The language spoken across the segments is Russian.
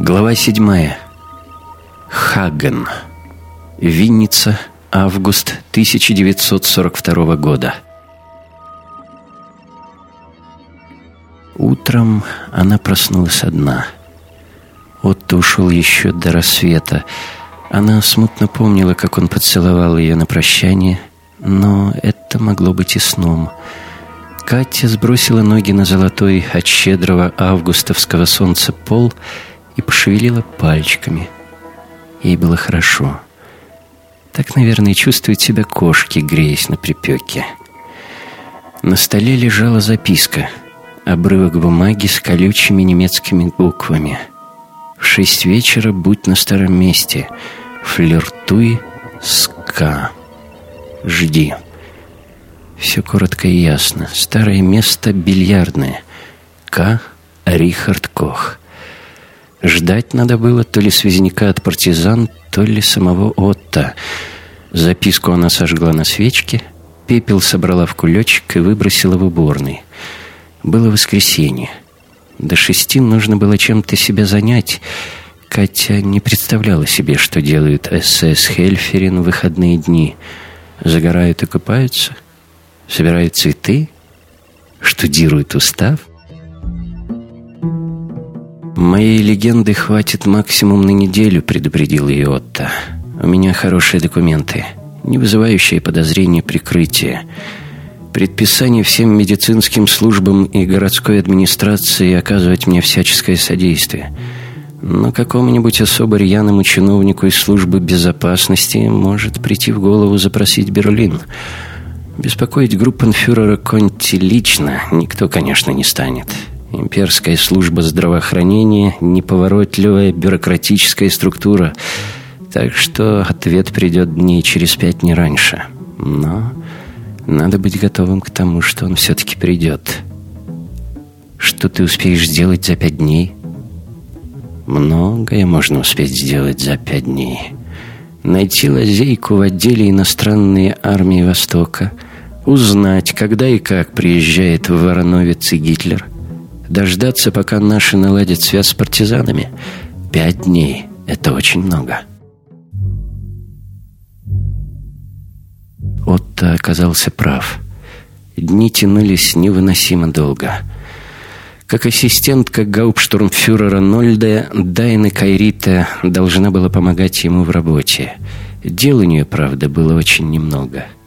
Глава седьмая. Хаген. Винница. Август 1942 года. Утром она проснулась одна. Отто ушел еще до рассвета. Она смутно помнила, как он поцеловал ее на прощание, но это могло быть и сном. Катя сбросила ноги на золотой от щедрого августовского солнца пол и пошевелила пальчиками. Ей было хорошо. Так, наверное, чувствуют себя кошки, греясь на припеке. На столе лежала записка. Обрывок бумаги с колючими немецкими буквами. В шесть вечера будь на старом месте. Флиртуй с К. Жди. Все коротко и ясно. Старое место бильярдное. К. Рихард Кох. Ждать надо было то ли связняка от партизан, то ли самого Отто. Записку она сожгла на свечке, пепел собрала в кулечек и выбросила в уборный. Было воскресенье. До шести нужно было чем-то себя занять. Катя не представляла себе, что делают СС Хельферин в выходные дни. Загорают и купаются, собирают цветы, штудируют устав — «Моей легенды хватит максимум на неделю», — предупредил ее Отто. «У меня хорошие документы, не вызывающие подозрения прикрытия. Предписание всем медицинским службам и городской администрации оказывать мне всяческое содействие. Но какому-нибудь особо рьяному чиновнику из службы безопасности может прийти в голову запросить Берлин». Беспокоить группенфюрера Конти лично никто, конечно, не станет. Имперская служба здравоохранения – неповоротливая бюрократическая структура, так что ответ придет дней через пять не раньше. Но надо быть готовым к тому, что он все-таки придет. Что ты успеешь сделать за пять дней? Многое можно успеть сделать за пять дней. Найти лазейку в отделе иностранной армии Востока, узнать, когда и как приезжает в Вороновец и Гитлер – Дождаться, пока наши наладят связь с партизанами? Пять дней — это очень много. Отто оказался прав. Дни тянулись невыносимо долго. Как ассистентка гауптштурмфюрера Нольде, Дайна Кайрита должна была помогать ему в работе. Дел у нее, правда, было очень немного —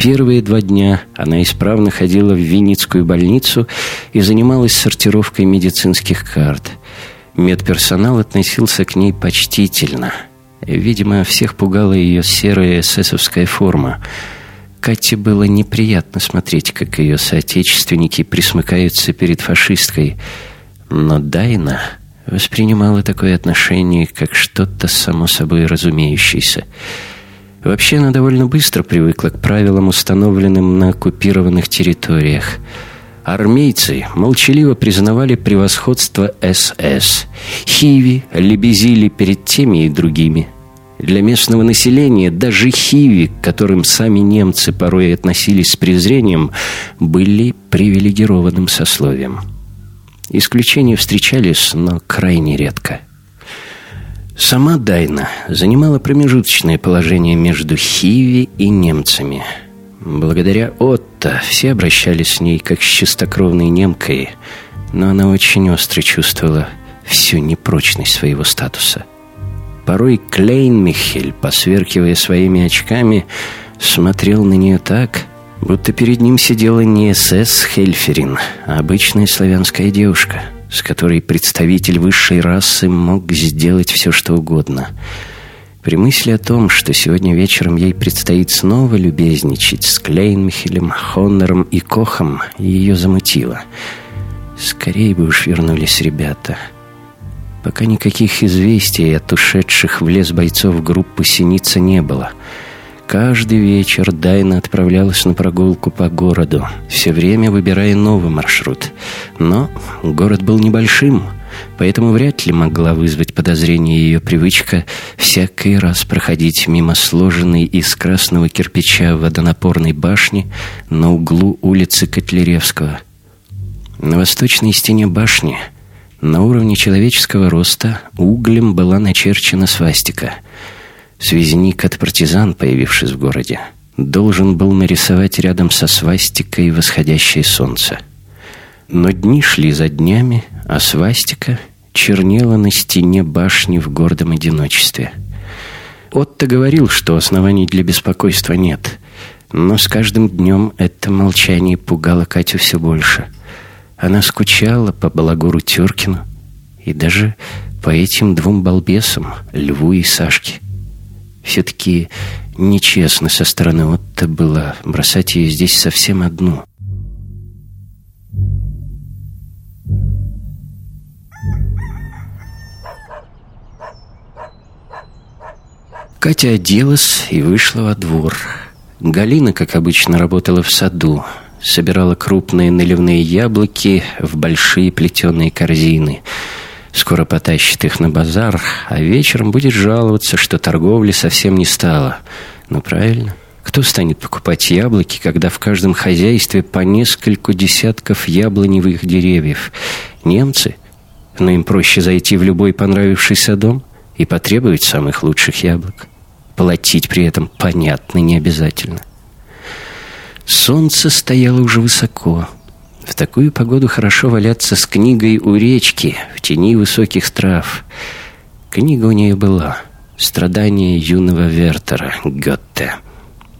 Первые два дня она исправно ходила в Винницкую больницу и занималась сортировкой медицинских карт. Медперсонал относился к ней почтительно. Видимо, всех пугала ее серая эсэсовская форма. Кате было неприятно смотреть, как ее соотечественники присмыкаются перед фашисткой. Но Дайна воспринимала такое отношение как что-то само собой разумеющееся – Вообще она довольно быстро привыкла к правилам, установленным на оккупированных территориях. Армейцы молчаливо признавали превосходство СС. Хиви лебезили перед теми и другими. Для местного населения даже хиви, к которым сами немцы порой относились с презрением, были привилегированным сословием. Исключения встречались, но крайне редко – Сама Дайна занимала промежуточное положение между Хиви и немцами. Благодаря Отто все обращались с ней как с чистокровной немкой, но она очень остро чувствовала всю непрочность своего статуса. Порой Клейн-Михель, посверкивая своими очками, смотрел на нее так, будто перед ним сидела не СС Хельферин, а обычная славянская девушка — с которой представитель высшей расы мог сделать все, что угодно. При мысли о том, что сегодня вечером ей предстоит снова любезничать с Клейнмихелем, Хоннером и Кохом, ее замутило. Скорее бы уж вернулись ребята. Пока никаких известий от ушедших в лес бойцов группы «Синица» не было — Каждый вечер Дайна отправлялась на прогулку по городу, все время выбирая новый маршрут. Но город был небольшим, поэтому вряд ли могла вызвать подозрение ее привычка всякий раз проходить мимо сложенной из красного кирпича водонапорной башни на углу улицы Котляревского. На восточной стене башни На уровне человеческого роста углем была начерчена свастика. Связник от партизан, появившись в городе, должен был нарисовать рядом со свастикой восходящее солнце. Но дни шли за днями, а свастика чернела на стене башни в гордом одиночестве. Отто говорил, что оснований для беспокойства нет, но с каждым днем это молчание пугало Катю все больше. Она скучала по Балагуру Тюркину и даже по этим двум балбесам, Льву и Сашке. Все-таки нечестно со стороны Отто было бросать ее здесь совсем одну. Катя оделась и вышла во двор. Галина, как обычно, работала в саду. Собирала крупные наливные яблоки в большие плетеные корзины. Скоро потащит их на базар, а вечером будет жаловаться, что торговли совсем не стало. Ну, правильно. Кто станет покупать яблоки, когда в каждом хозяйстве по нескольку десятков яблоневых деревьев? Немцы? Но им проще зайти в любой понравившийся дом и потребовать самых лучших яблок. Платить при этом, понятно, не обязательно. Солнце стояло уже высоко. В такую погоду хорошо валяться с книгой у речки, в тени высоких трав. Книга у нее была «Страдания юного Вертера» Гетте.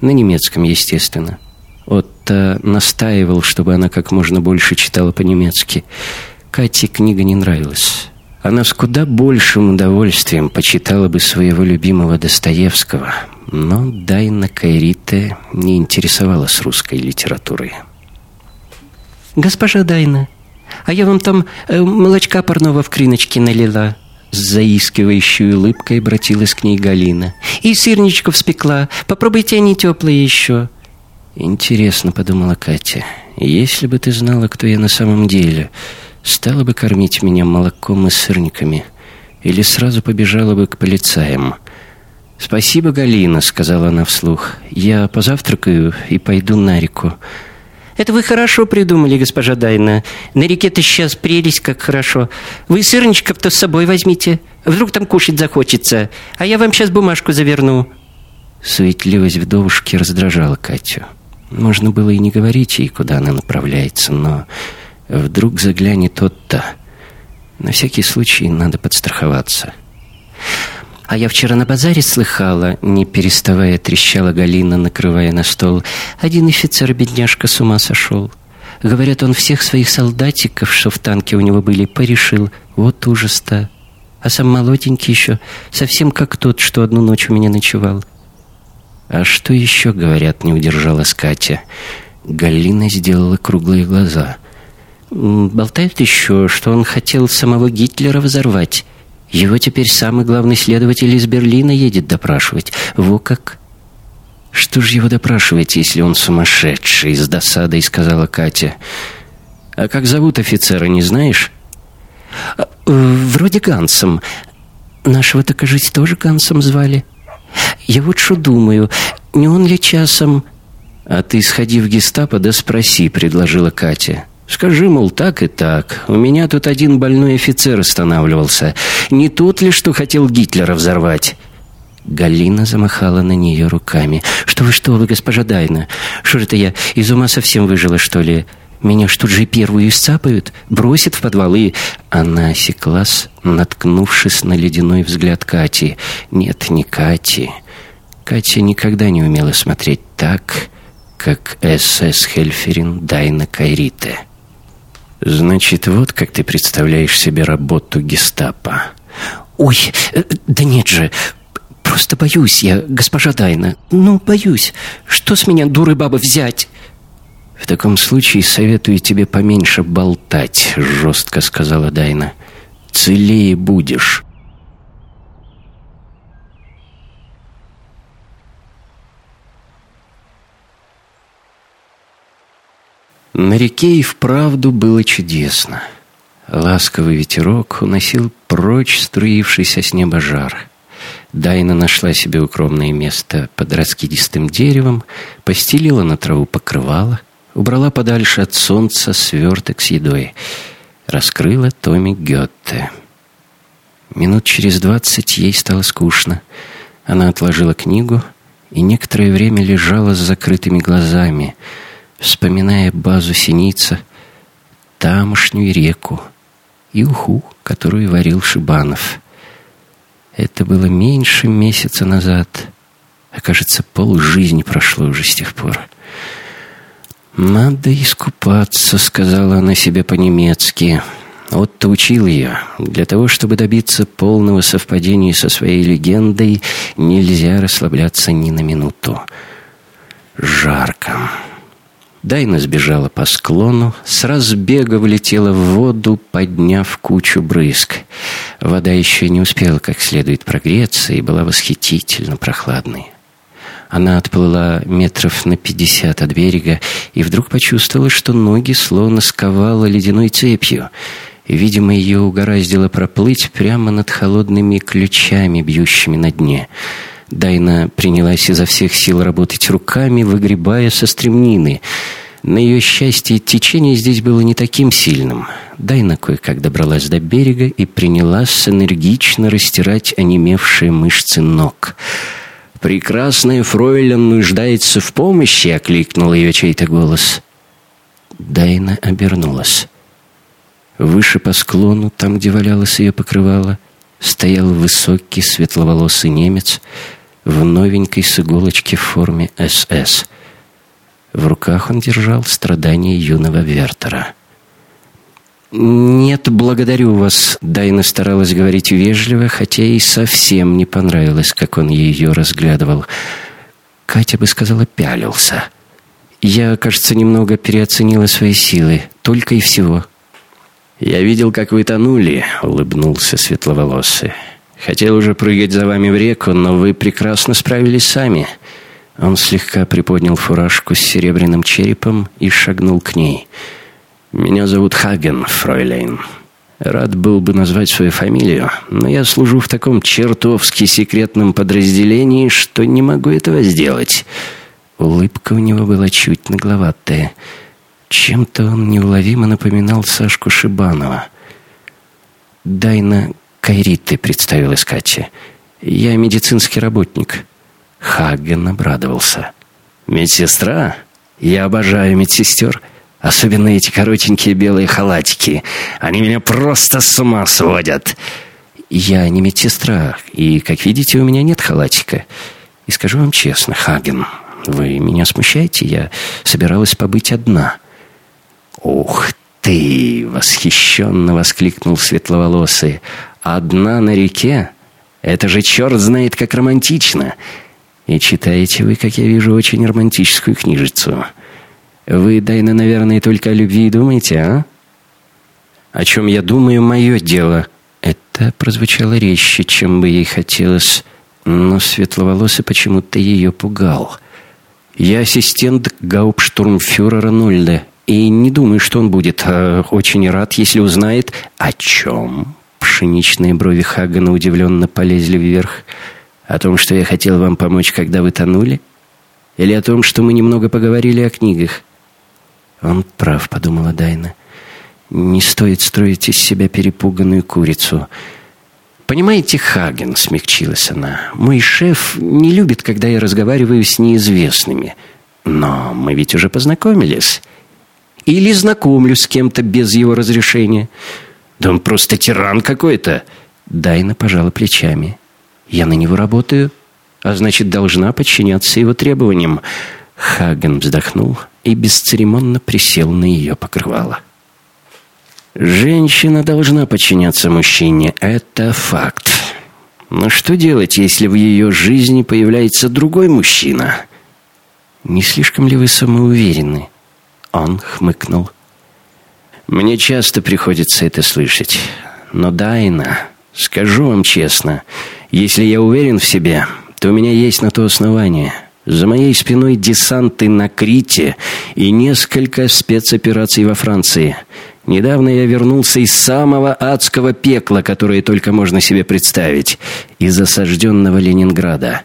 На немецком, естественно. Отто настаивал, чтобы она как можно больше читала по-немецки. Кате книга не нравилась. Она с куда большим удовольствием почитала бы своего любимого Достоевского, но Дайна Кайрите не интересовалась русской литературой. «Госпожа Дайна, а я вам там э, молочка парного в криночке налила». С заискивающей улыбкой обратилась к ней Галина. «И сырничков спекла. Попробуйте, они теплые еще». «Интересно», — подумала Катя, — «если бы ты знала, кто я на самом деле, стала бы кормить меня молоком и сырниками или сразу побежала бы к полицаям. «Спасибо, Галина», — сказала она вслух. «Я позавтракаю и пойду на реку». «Это вы хорошо придумали, госпожа Дайна. На реке-то сейчас прелесть, как хорошо. Вы сырничков-то с собой возьмите. Вдруг там кушать захочется. А я вам сейчас бумажку заверну». Суетливость вдовушки раздражала Катю. Можно было и не говорить ей, куда она направляется, но Вдруг заглянет тот-то. На всякий случай надо подстраховаться. А я вчера на базаре слыхала, не переставая трещала Галина, накрывая на стол. Один офицер, бедняжка, с ума сошел. Говорят, он всех своих солдатиков, что в танке у него были, порешил. Вот ужас-то. А сам молоденький еще, совсем как тот, что одну ночь у меня ночевал. А что еще, говорят, не удержалась Катя? Галина сделала круглые глаза — Болтают еще, что он хотел самого Гитлера взорвать. Его теперь самый главный следователь из Берлина едет допрашивать. Во как! Что же его допрашивать, если он сумасшедший? С досадой сказала Катя. А как зовут офицера, не знаешь? А, вроде Гансом. Нашего-то, кажется, тоже Гансом звали. Я вот что думаю, не он ли часом... А ты сходи в гестапо да спроси, предложила Катя. Скажи, мол, так и так. У меня тут один больной офицер останавливался. Не тот ли, что хотел Гитлера взорвать?» Галина замахала на нее руками. «Что вы, что вы, госпожа Дайна? Что же это я из ума совсем выжила, что ли? Меня ж тут же первую исцапают, бросят в подвал и...» Она осеклась, наткнувшись на ледяной взгляд Кати. «Нет, не Кати. Катя никогда не умела смотреть так, как СС Хельферин Дайна Кайрите». Значит, вот как ты представляешь себе работу гестапо. Ой, э, да нет же, просто боюсь я, госпожа Дайна. Ну, боюсь. Что с меня, дуры бабы, взять? В таком случае советую тебе поменьше болтать, жестко сказала Дайна. Целее будешь. На реке и вправду было чудесно. Ласковый ветерок уносил прочь струившийся с неба жар. Дайна нашла себе укромное место под раскидистым деревом, постелила на траву покрывало, убрала подальше от солнца сверток с едой. раскрыла Томи Гетте. Минут через двадцать ей стало скучно. Она отложила книгу и некоторое время лежала с закрытыми глазами, вспоминая базу Синица, тамошнюю реку и уху, которую варил Шибанов. Это было меньше месяца назад, а кажется, полжизни прошло уже с тех пор. «Надо искупаться», — сказала она себе по-немецки. Отто учил ее. Для того, чтобы добиться полного совпадения со своей легендой, нельзя расслабляться ни на минуту. Жарко. Дайна сбежала по склону, с разбега влетела в воду, подняв кучу брызг. Вода еще не успела как следует прогреться и была восхитительно прохладной. Она отплыла метров на пятьдесят от берега и вдруг почувствовала, что ноги словно сковала ледяной цепью. Видимо, ее угораздило проплыть прямо над холодными ключами, бьющими на дне. Дайна принялась изо всех сил работать руками, выгребая со стремнины. На ее счастье, течение здесь было не таким сильным. Дайна кое-как добралась до берега и принялась энергично растирать онемевшие мышцы ног — «Прекрасная фройлен нуждается в помощи!» — окликнул ее чей-то голос. Дайна обернулась. Выше по склону, там, где валялось ее покрывало, стоял высокий светловолосый немец в новенькой с иголочки форме СС. В руках он держал страдания юного Вертера. «Нет, благодарю вас», — Дайна старалась говорить вежливо, хотя и совсем не понравилось, как он ее разглядывал. Катя бы сказала, пялился. «Я, кажется, немного переоценила свои силы. Только и всего». «Я видел, как вы тонули», — улыбнулся светловолосый. «Хотел уже прыгать за вами в реку, но вы прекрасно справились сами». Он слегка приподнял фуражку с серебряным черепом и шагнул к ней — «Меня зовут Хаген, фройлейн. Рад был бы назвать свою фамилию, но я служу в таком чертовски секретном подразделении, что не могу этого сделать». Улыбка у него была чуть нагловатая. Чем-то он неуловимо напоминал Сашку Шибанова. «Дайна Кайритты», — представилась Катя. «Я медицинский работник». Хаген обрадовался. «Медсестра? Я обожаю медсестер». Особенно эти коротенькие белые халатики. Они меня просто с ума сводят. Я не медсестра, и, как видите, у меня нет халатика. И скажу вам честно, Хаген, вы меня смущаете? Я собиралась побыть одна. Ух ты! Восхищенно воскликнул светловолосый. Одна на реке? Это же черт знает, как романтично. И читаете вы, как я вижу, очень романтическую книжицу. Вы, Дайна, наверное, только о любви думаете, а? О чем я думаю, мое дело. Это прозвучало резче, чем бы ей хотелось, но светловолосый почему-то ее пугал. Я ассистент гауптштурмфюрера Нольда, и не думаю, что он будет а очень рад, если узнает, о чем. Пшеничные брови Хагана удивленно полезли вверх. О том, что я хотел вам помочь, когда вы тонули? Или о том, что мы немного поговорили о книгах? «Он прав», — подумала Дайна. «Не стоит строить из себя перепуганную курицу». «Понимаете, Хаген», — смягчилась она, — «мой шеф не любит, когда я разговариваю с неизвестными. Но мы ведь уже познакомились. Или знакомлюсь с кем-то без его разрешения. Да он просто тиран какой-то». Дайна пожала плечами. «Я на него работаю, а значит, должна подчиняться его требованиям». Хаген вздохнул и бесцеремонно присел на ее покрывало. Женщина должна подчиняться мужчине, это факт. Но что делать, если в ее жизни появляется другой мужчина? Не слишком ли вы самоуверены? Он хмыкнул. Мне часто приходится это слышать. Но, Дайна, скажу вам честно, если я уверен в себе, то у меня есть на то основание – за моей спиной десанты на Крите и несколько спецопераций во Франции. Недавно я вернулся из самого адского пекла, которое только можно себе представить, из осажденного Ленинграда.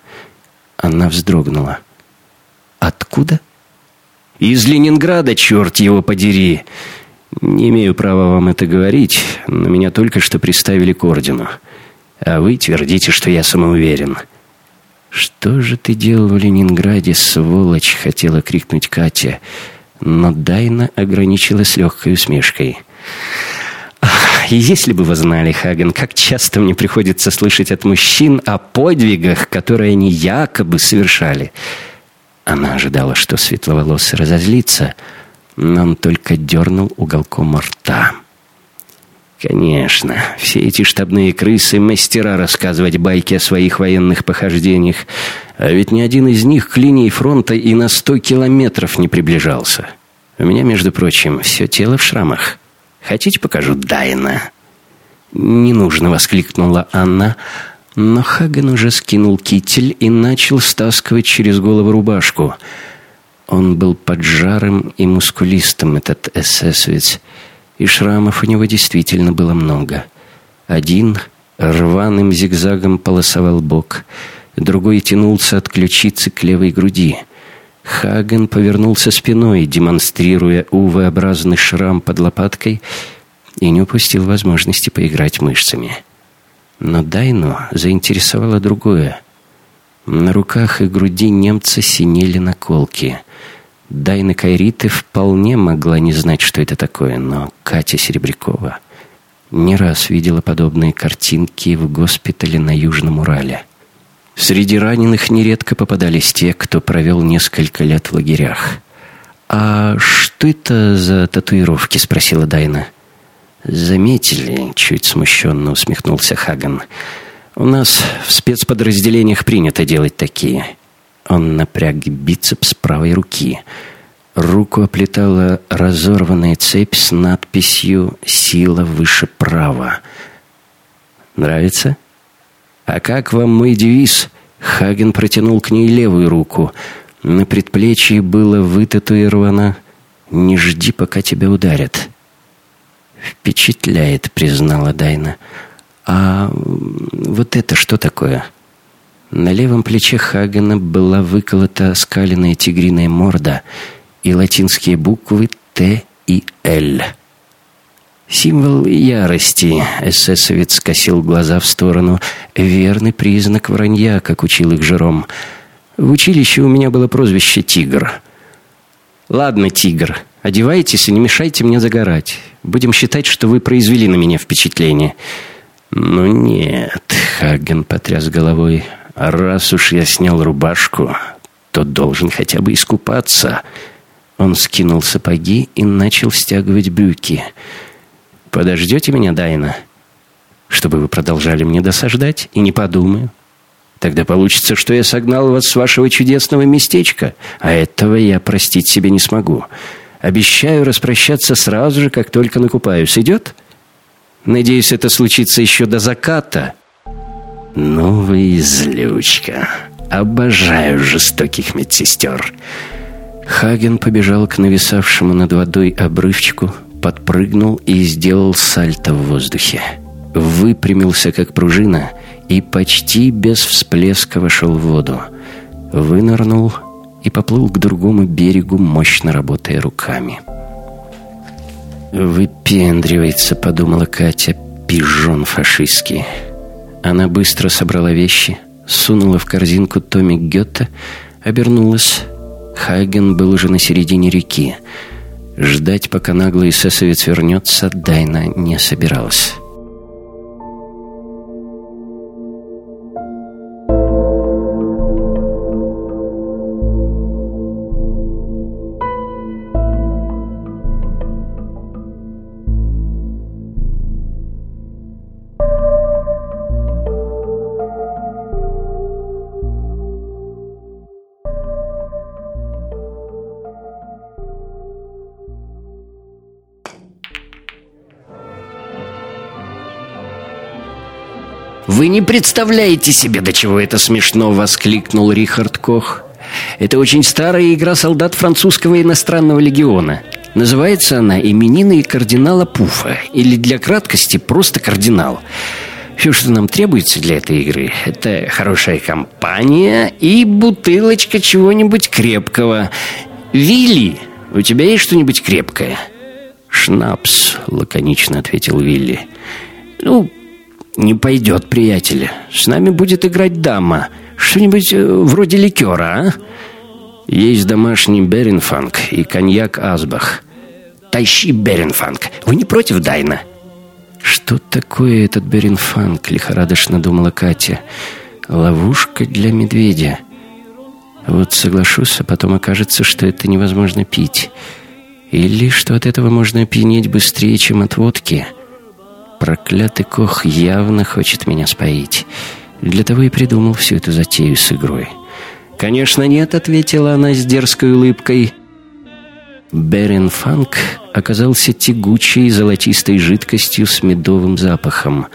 Она вздрогнула. «Откуда?» «Из Ленинграда, черт его подери!» Не имею права вам это говорить, но меня только что приставили к ордену. А вы твердите, что я самоуверен. «Что же ты делал в Ленинграде, сволочь?» — хотела крикнуть Катя. Но Дайна ограничилась легкой усмешкой. «Ах, если бы вы знали, Хаген, как часто мне приходится слышать от мужчин о подвигах, которые они якобы совершали». Она ожидала, что светловолосый разозлится, он только дернул уголком рта. Конечно, все эти штабные крысы — мастера рассказывать байки о своих военных похождениях. А ведь ни один из них к линии фронта и на сто километров не приближался. У меня, между прочим, все тело в шрамах. Хотите, покажу Дайна?» «Не нужно», — воскликнула Анна. Но Хаген уже скинул китель и начал стаскивать через голову рубашку. Он был поджарым и мускулистым, этот эсэсовец и шрамов у него действительно было много. Один рваным зигзагом полосовал бок, другой тянулся от ключицы к левой груди. Хаген повернулся спиной, демонстрируя У-образный шрам под лопаткой, и не упустил возможности поиграть мышцами. Но Дайну заинтересовало другое. На руках и груди немца синели наколки — Дайна Кайриты вполне могла не знать, что это такое, но Катя Серебрякова не раз видела подобные картинки в госпитале на Южном Урале. Среди раненых нередко попадались те, кто провел несколько лет в лагерях. «А что это за татуировки?» — спросила Дайна. «Заметили?» — чуть смущенно усмехнулся Хаган. «У нас в спецподразделениях принято делать такие. Он напряг бицепс правой руки. Руку оплетала разорванная цепь с надписью «Сила выше права». «Нравится?» «А как вам мой девиз?» Хаген протянул к ней левую руку. На предплечье было вытатуировано «Не жди, пока тебя ударят». «Впечатляет», — признала Дайна. «А вот это что такое?» На левом плече Хагена была выколота скаленная тигриная морда и латинские буквы «Т» и «Л». Символ ярости. Эсэсовец скосил глаза в сторону. Верный признак вранья, как учил их Жером. В училище у меня было прозвище «Тигр». «Ладно, тигр, одевайтесь и не мешайте мне загорать. Будем считать, что вы произвели на меня впечатление». «Ну нет», — Хаген потряс головой, раз уж я снял рубашку, то должен хотя бы искупаться. Он скинул сапоги и начал стягивать брюки. Подождете меня, Дайна? Чтобы вы продолжали мне досаждать? И не подумаю. Тогда получится, что я согнал вас с вашего чудесного местечка, а этого я простить себе не смогу. Обещаю распрощаться сразу же, как только накупаюсь. Идет? Надеюсь, это случится еще до заката». «Ну вы злючка. Обожаю жестоких медсестер». Хаген побежал к нависавшему над водой обрывчику, подпрыгнул и сделал сальто в воздухе. Выпрямился, как пружина, и почти без всплеска вошел в воду. Вынырнул и поплыл к другому берегу, мощно работая руками. «Выпендривается», — подумала Катя, — «пижон фашистский». Она быстро собрала вещи, сунула в корзинку томик Гёте, обернулась. Хаген был уже на середине реки. Ждать, пока наглый эсэсовец вернется, Дайна не собиралась. Не представляете себе, до чего это смешно!» — воскликнул Рихард Кох. «Это очень старая игра солдат французского иностранного легиона. Называется она «Именины кардинала Пуфа» или для краткости просто «Кардинал». Все, что нам требуется для этой игры, это хорошая компания и бутылочка чего-нибудь крепкого. Вилли, у тебя есть что-нибудь крепкое?» «Шнапс», — лаконично ответил Вилли. «Ну, не пойдет, приятели. С нами будет играть дама. Что-нибудь э, вроде ликера, а?» «Есть домашний Беренфанк и коньяк Асбах». «Тащи Беренфанк. Вы не против Дайна?» «Что такое этот Беренфанк?» — лихорадочно думала Катя. «Ловушка для медведя». Вот соглашусь, а потом окажется, что это невозможно пить. Или что от этого можно опьянеть быстрее, чем от водки. Проклятый Кох явно хочет меня споить. Для того и придумал всю эту затею с игрой. «Конечно нет», — ответила она с дерзкой улыбкой. Беренфанк оказался тягучей золотистой жидкостью с медовым запахом.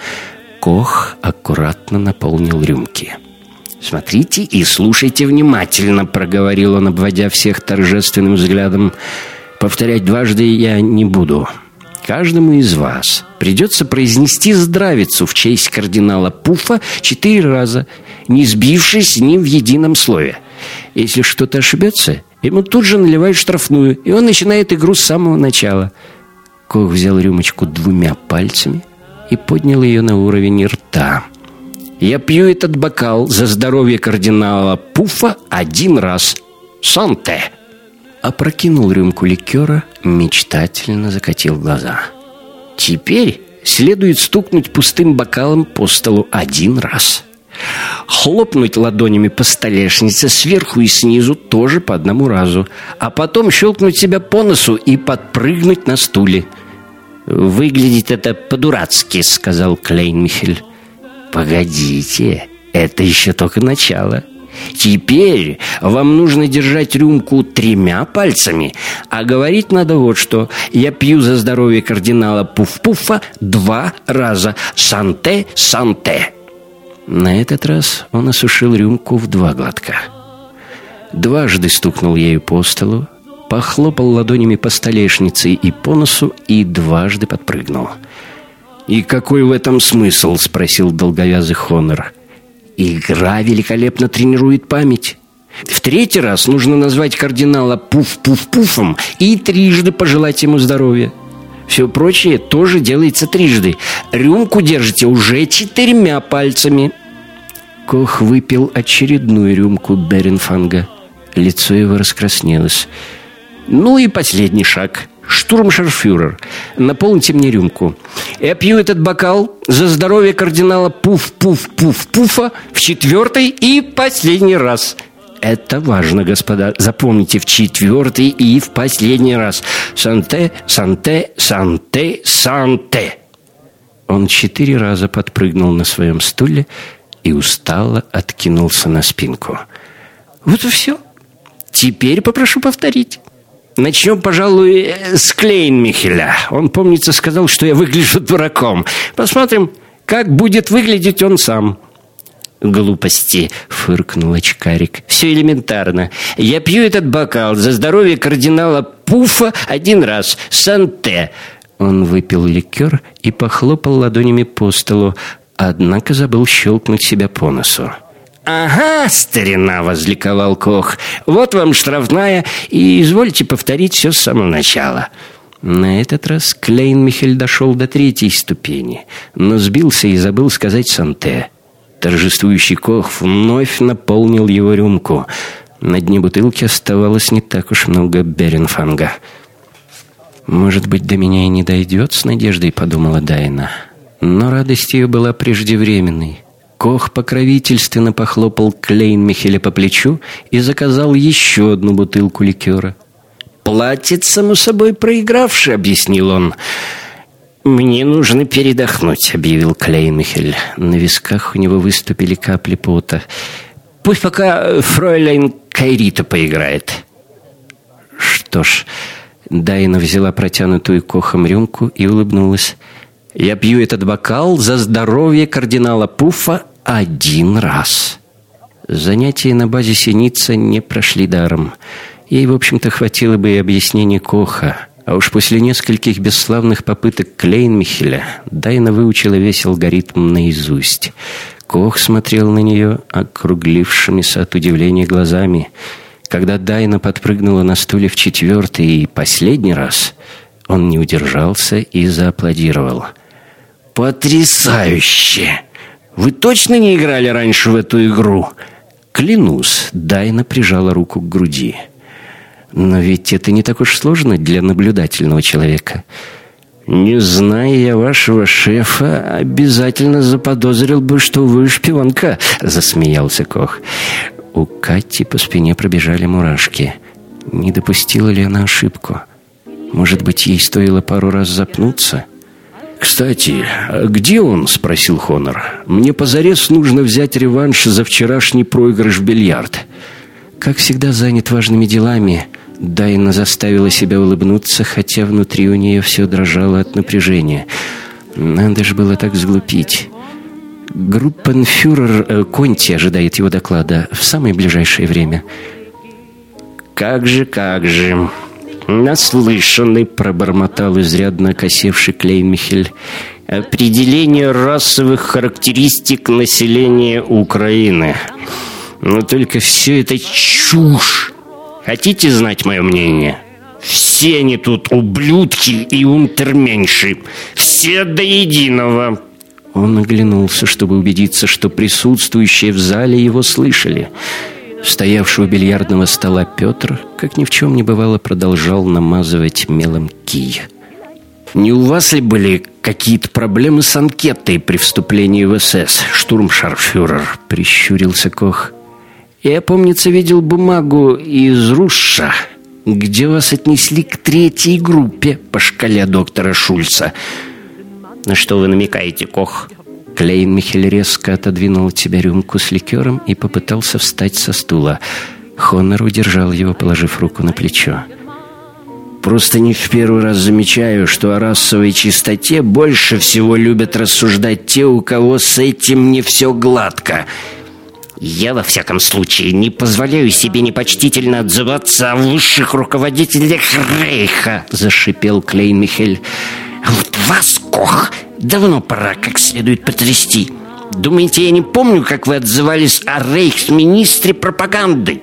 Кох аккуратно наполнил рюмки. «Смотрите и слушайте внимательно», — проговорил он, обводя всех торжественным взглядом. «Повторять дважды я не буду. Каждому из вас придется произнести здравицу в честь кардинала Пуфа четыре раза, не сбившись ни в едином слове. Если что-то ошибется, ему тут же наливают штрафную, и он начинает игру с самого начала». Кох взял рюмочку двумя пальцами и поднял ее на уровень рта — я пью этот бокал за здоровье кардинала Пуфа один раз. Санте!» Опрокинул рюмку ликера, мечтательно закатил глаза. «Теперь следует стукнуть пустым бокалом по столу один раз. Хлопнуть ладонями по столешнице сверху и снизу тоже по одному разу, а потом щелкнуть себя по носу и подпрыгнуть на стуле». «Выглядит это по-дурацки», — сказал Клейнмихель. Погодите, это еще только начало. Теперь вам нужно держать рюмку тремя пальцами, а говорить надо вот что. Я пью за здоровье кардинала Пуф-Пуфа два раза. Санте, санте. На этот раз он осушил рюмку в два глотка. Дважды стукнул ею по столу, похлопал ладонями по столешнице и по носу и дважды подпрыгнул – «И какой в этом смысл?» — спросил долговязый Хонор. «Игра великолепно тренирует память». В третий раз нужно назвать кардинала Пуф-Пуф-Пуфом и трижды пожелать ему здоровья. Все прочее тоже делается трижды. Рюмку держите уже четырьмя пальцами. Кох выпил очередную рюмку Беренфанга. Лицо его раскраснелось. Ну и последний шаг. Штурмшарфюрер, наполните мне рюмку. Я пью этот бокал за здоровье кардинала Пуф-Пуф-Пуф-Пуфа в четвертый и последний раз. Это важно, господа. Запомните, в четвертый и в последний раз. Санте, санте, санте, санте. Он четыре раза подпрыгнул на своем стуле и устало откинулся на спинку. Вот и все. Теперь попрошу повторить. Начнем, пожалуй, с Клейнмихеля. Он, помнится, сказал, что я выгляжу дураком. Посмотрим, как будет выглядеть он сам. «Глупости!» — фыркнул очкарик. «Все элементарно. Я пью этот бокал за здоровье кардинала Пуфа один раз. Санте!» Он выпил ликер и похлопал ладонями по столу, однако забыл щелкнуть себя по носу. «Ага, старина!» — возликовал Кох. «Вот вам штрафная, и извольте повторить все с самого начала». На этот раз Клейн Михель дошел до третьей ступени, но сбился и забыл сказать «Санте». Торжествующий Кох вновь наполнил его рюмку. На дне бутылки оставалось не так уж много Беренфанга. «Может быть, до меня и не дойдет с надеждой», — подумала Дайна. Но радость ее была преждевременной. Кох покровительственно похлопал Клейн Михеля по плечу и заказал еще одну бутылку ликера. «Платит, само собой, проигравший», — объяснил он. «Мне нужно передохнуть», — объявил Клейн Михель. На висках у него выступили капли пота. «Пусть пока фройлайн Кайрита поиграет». Что ж, Дайна взяла протянутую Кохом рюмку и улыбнулась. «Я пью этот бокал за здоровье кардинала Пуфа один раз. Занятия на базе Синица не прошли даром. Ей, в общем-то, хватило бы и объяснения Коха. А уж после нескольких бесславных попыток Клейнмихеля Дайна выучила весь алгоритм наизусть. Кох смотрел на нее округлившимися от удивления глазами. Когда Дайна подпрыгнула на стуле в четвертый и последний раз, Он не удержался и зааплодировал. «Потрясающе! Вы точно не играли раньше в эту игру?» «Клянусь», — Дайна прижала руку к груди. «Но ведь это не так уж сложно для наблюдательного человека». «Не зная я вашего шефа, обязательно заподозрил бы, что вы шпионка», — засмеялся Кох. У Кати по спине пробежали мурашки. Не допустила ли она ошибку? Может быть, ей стоило пару раз запнуться? «Кстати, где он?» — спросил Хонор. «Мне позарез нужно взять реванш за вчерашний проигрыш в бильярд». Как всегда занят важными делами, Дайна заставила себя улыбнуться, хотя внутри у нее все дрожало от напряжения. Надо же было так сглупить. Группенфюрер э, Конти ожидает его доклада в самое ближайшее время. «Как же, как же!» «Наслышанный», — пробормотал изрядно косевший Клеймихель. «Определение расовых характеристик населения Украины. Но только все это чушь. Хотите знать мое мнение?» Все они тут ублюдки и унтерменьши. Все до единого. Он оглянулся, чтобы убедиться, что присутствующие в зале его слышали. Стоявший у бильярдного стола Петр, как ни в чем не бывало, продолжал намазывать мелом кий. «Не у вас ли были какие-то проблемы с анкетой при вступлении в СС, штурмшарфюрер?» — прищурился Кох. «Я, помнится, видел бумагу из Русша, где вас отнесли к третьей группе по шкале доктора Шульца». «На что вы намекаете, Кох?» Клейн Михель резко отодвинул от себя рюмку с ликером и попытался встать со стула. Хонор удержал его, положив руку на плечо. Просто не в первый раз замечаю, что о расовой чистоте больше всего любят рассуждать те, у кого с этим не все гладко. Я, во всяком случае, не позволяю себе непочтительно отзываться о высших руководителях Рейха, зашипел Клейн Михель. Вот вас, Кох, Давно пора как следует потрясти. Думаете, я не помню, как вы отзывались о рейхсминистре пропаганды?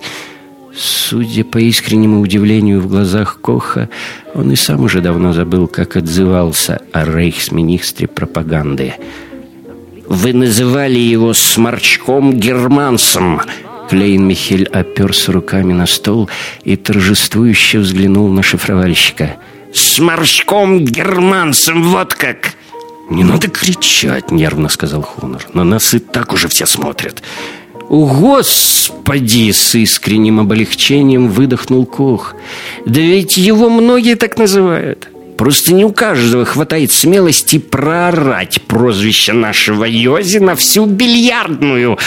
Судя по искреннему удивлению в глазах Коха, он и сам уже давно забыл, как отзывался о рейхсминистре пропаганды. «Вы называли его сморчком германцем!» Клейн Михель оперся руками на стол и торжествующе взглянул на шифровальщика. «Сморчком германцем, вот как!» «Не надо кричать», — нервно сказал Хонор. «На нас и так уже все смотрят». «О, Господи!» — с искренним облегчением выдохнул Кох. «Да ведь его многие так называют. Просто не у каждого хватает смелости проорать прозвище нашего Йози на всю бильярдную».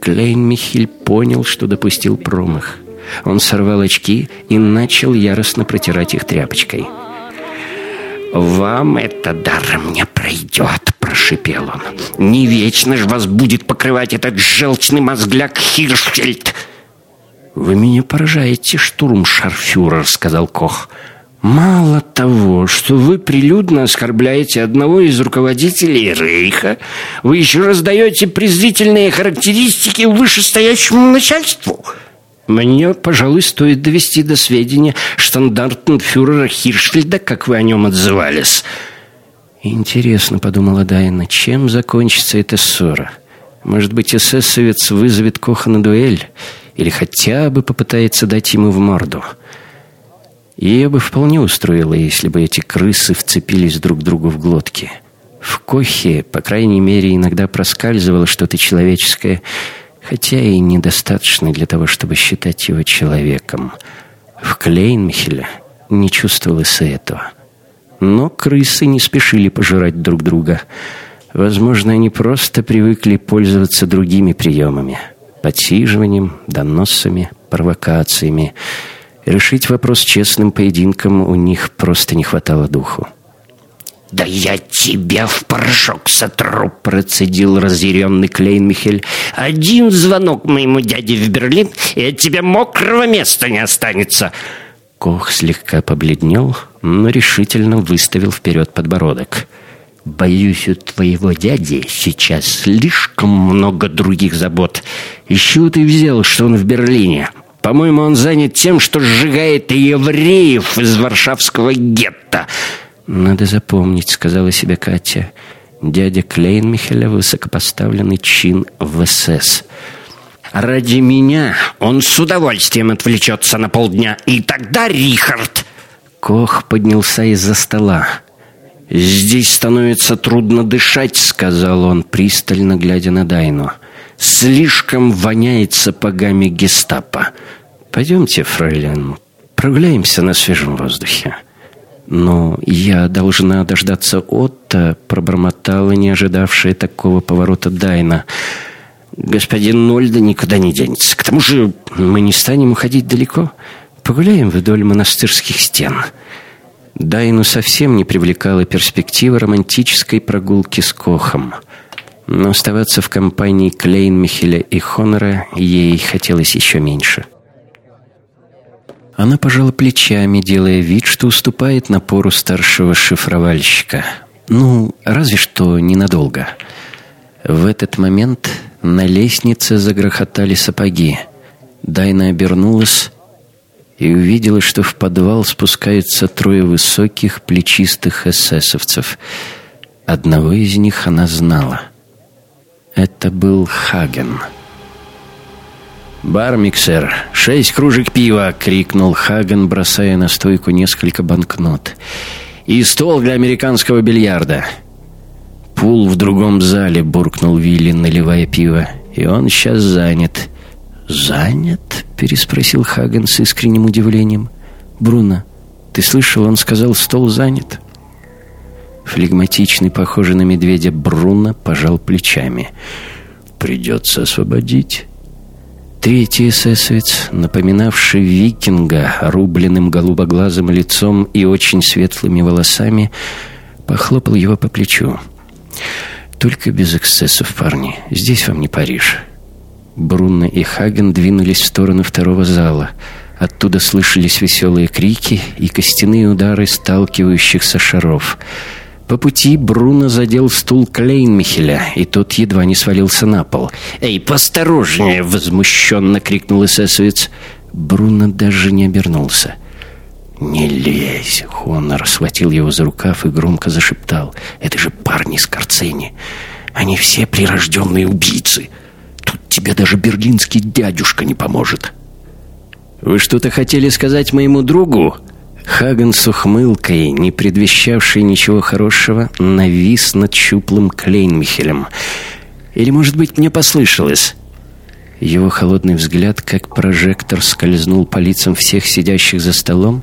Клейн Михиль понял, что допустил промах. Он сорвал очки и начал яростно протирать их тряпочкой. «Вам это даром не пройдет», — прошипел он. «Не вечно ж вас будет покрывать этот желчный мозгляк Хиршфельд». «Вы меня поражаете, штурмшарфюрер», — сказал Кох. «Мало того, что вы прилюдно оскорбляете одного из руководителей Рейха, вы еще раздаете презрительные характеристики вышестоящему начальству». Мне, пожалуй, стоит довести до сведения штандартенфюрера Хиршфельда, как вы о нем отзывались. Интересно, подумала Дайна, чем закончится эта ссора? Может быть, эсэсовец вызовет Коха на дуэль? Или хотя бы попытается дать ему в морду? Ее бы вполне устроило, если бы эти крысы вцепились друг другу в глотки. В Кохе, по крайней мере, иногда проскальзывало что-то человеческое — хотя и недостаточно для того, чтобы считать его человеком. В Клейнмихеле не чувствовалось этого. Но крысы не спешили пожирать друг друга. Возможно, они просто привыкли пользоваться другими приемами. Подсиживанием, доносами, провокациями. Решить вопрос честным поединком у них просто не хватало духу. «Да я тебя в порошок сотру!» — процедил разъяренный Клейнмихель. «Один звонок моему дяде в Берлин, и от тебя мокрого места не останется!» Кох слегка побледнел, но решительно выставил вперед подбородок. «Боюсь, у твоего дяди сейчас слишком много других забот. Чего ты взял, что он в Берлине? По-моему, он занят тем, что сжигает евреев из варшавского гетто. «Надо запомнить», — сказала себе Катя. «Дядя Клейнмихеля — высокопоставленный чин в СС». «Ради меня он с удовольствием отвлечется на полдня, и тогда Рихард...» Кох поднялся из-за стола. «Здесь становится трудно дышать», — сказал он, пристально глядя на Дайну. «Слишком воняет сапогами гестапо. Пойдемте, фройлен, прогуляемся на свежем воздухе». «Но я должна дождаться Отто», — пробормотала не ожидавшая такого поворота Дайна. «Господин Нольда никуда не денется. К тому же мы не станем уходить далеко. Погуляем вдоль монастырских стен». Дайну совсем не привлекала перспектива романтической прогулки с Кохом. Но оставаться в компании Клейнмихеля и Хонора ей хотелось еще меньше. Она пожала плечами, делая вид, что уступает напору старшего шифровальщика. Ну, разве что ненадолго. В этот момент на лестнице загрохотали сапоги. Дайна обернулась и увидела, что в подвал спускаются трое высоких плечистых эсэсовцев. Одного из них она знала. Это был Хаген. «Бармиксер, шесть кружек пива!» — крикнул Хаген, бросая на стойку несколько банкнот. «И стол для американского бильярда!» «Пул в другом зале», — буркнул Вилли, наливая пиво. «И он сейчас занят». «Занят?» — переспросил Хаген с искренним удивлением. «Бруно, ты слышал, он сказал, стол занят?» Флегматичный, похожий на медведя Бруно, пожал плечами. «Придется освободить». Третий эсэсовец, напоминавший викинга, рубленным голубоглазым лицом и очень светлыми волосами, похлопал его по плечу. «Только без эксцессов, парни. Здесь вам не Париж. Брунно и Хаген двинулись в сторону второго зала. Оттуда слышались веселые крики и костяные удары сталкивающихся шаров. По пути Бруно задел стул Клейнмихеля, и тот едва не свалился на пол. «Эй, посторожнее!» — возмущенно крикнул эсэсовец. Бруно даже не обернулся. «Не лезь!» — Хонор схватил его за рукав и громко зашептал. «Это же парни с Карцени! Они все прирожденные убийцы!» Тут тебе даже берлинский дядюшка не поможет. Вы что-то хотели сказать моему другу? Хаген с ухмылкой, не предвещавший ничего хорошего, навис над щуплым Клейнмихелем. Или, может быть, мне послышалось? Его холодный взгляд, как прожектор, скользнул по лицам всех сидящих за столом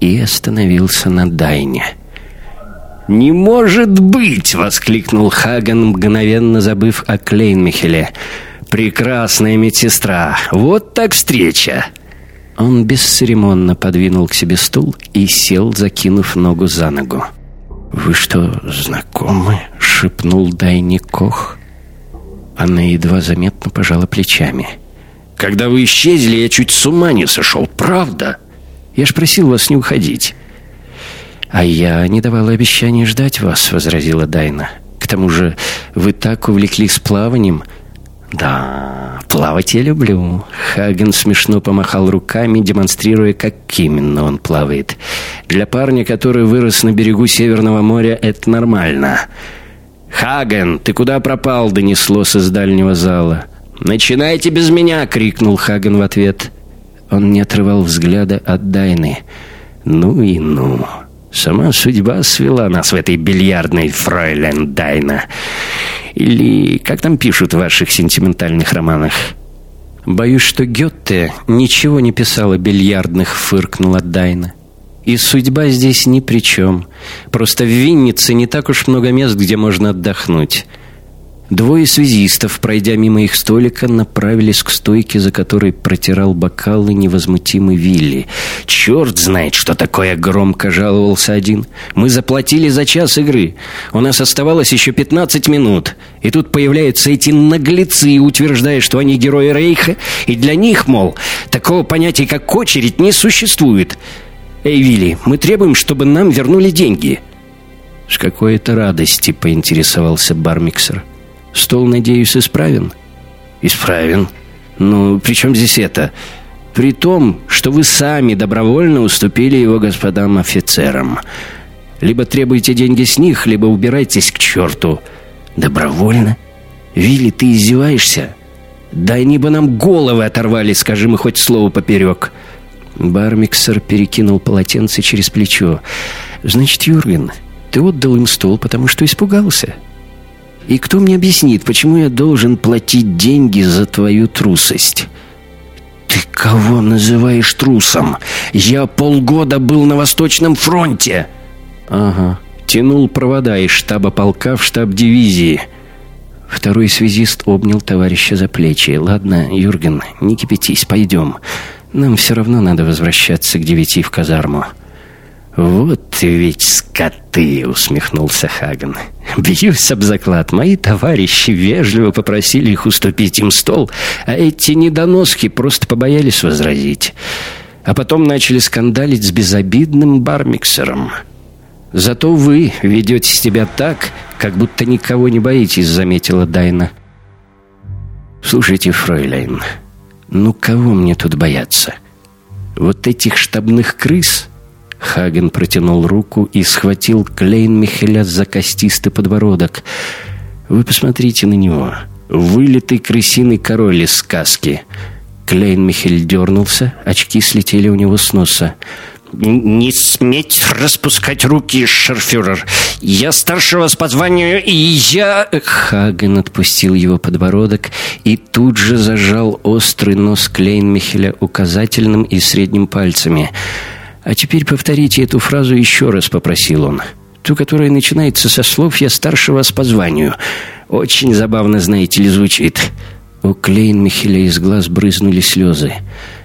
и остановился на Дайне. «Не может быть!» — воскликнул Хаген, мгновенно забыв о Клейнмихеле. «Прекрасная медсестра! Вот так встреча!» Он бесцеремонно подвинул к себе стул и сел, закинув ногу за ногу. «Вы что, знакомы?» — шепнул Дайни Кох. Она едва заметно пожала плечами. «Когда вы исчезли, я чуть с ума не сошел, правда? Я ж просил вас не уходить». «А я не давала обещания ждать вас», — возразила Дайна. «К тому же вы так увлеклись плаванием». «Да, плавать я люблю». Хаген смешно помахал руками, демонстрируя, как именно он плавает. «Для парня, который вырос на берегу Северного моря, это нормально». «Хаген, ты куда пропал?» — донеслось из дальнего зала. «Начинайте без меня!» — крикнул Хаген в ответ. Он не отрывал взгляда от Дайны. «Ну и ну!» Сама судьба свела нас в этой бильярдной фройлен Дайна. Или как там пишут в ваших сентиментальных романах? Боюсь, что Гетте ничего не писал о бильярдных, фыркнула Дайна. И судьба здесь ни при чем. Просто в Виннице не так уж много мест, где можно отдохнуть. Двое связистов, пройдя мимо их столика, направились к стойке, за которой протирал бокалы невозмутимый Вилли. «Черт знает, что такое!» — громко жаловался один. «Мы заплатили за час игры. У нас оставалось еще 15 минут. И тут появляются эти наглецы, утверждая, что они герои Рейха, и для них, мол, такого понятия, как очередь, не существует. Эй, Вилли, мы требуем, чтобы нам вернули деньги». «С какой-то радости», — поинтересовался бармиксер. Стол, надеюсь, исправен? Исправен. Ну, при чем здесь это? При том, что вы сами добровольно уступили его господам офицерам. Либо требуйте деньги с них, либо убирайтесь к черту. Добровольно? Вилли, ты издеваешься? Да они бы нам головы оторвали, скажи мы хоть слово поперек. Бармиксер перекинул полотенце через плечо. Значит, Юрген, ты отдал им стол, потому что испугался. И кто мне объяснит, почему я должен платить деньги за твою трусость? Ты кого называешь трусом? Я полгода был на Восточном фронте. Ага, тянул провода из штаба полка в штаб дивизии. Второй связист обнял товарища за плечи. «Ладно, Юрген, не кипятись, пойдем. Нам все равно надо возвращаться к девяти в казарму». «Вот ведь скоты!» — усмехнулся Хаген. «Бьюсь об заклад. Мои товарищи вежливо попросили их уступить им стол, а эти недоноски просто побоялись возразить. А потом начали скандалить с безобидным бармиксером. Зато вы ведете себя так, как будто никого не боитесь», — заметила Дайна. «Слушайте, фройляйн, ну кого мне тут бояться? Вот этих штабных крыс?» Хаген протянул руку и схватил Клейн Михеля за костистый подбородок. «Вы посмотрите на него. Вылитый крысиный король из сказки». Клейн Михель дернулся, очки слетели у него с носа. «Не сметь распускать руки, шарфюрер! Я старше вас по званию, и я...» Хаген отпустил его подбородок и тут же зажал острый нос Клейн-Михеля указательным и средним пальцами – «А теперь повторите эту фразу еще раз», — попросил он. «Ту, которая начинается со слов «я старше вас по званию». Очень забавно, знаете ли, звучит». У Клейн-Михеля из глаз брызнули слезы.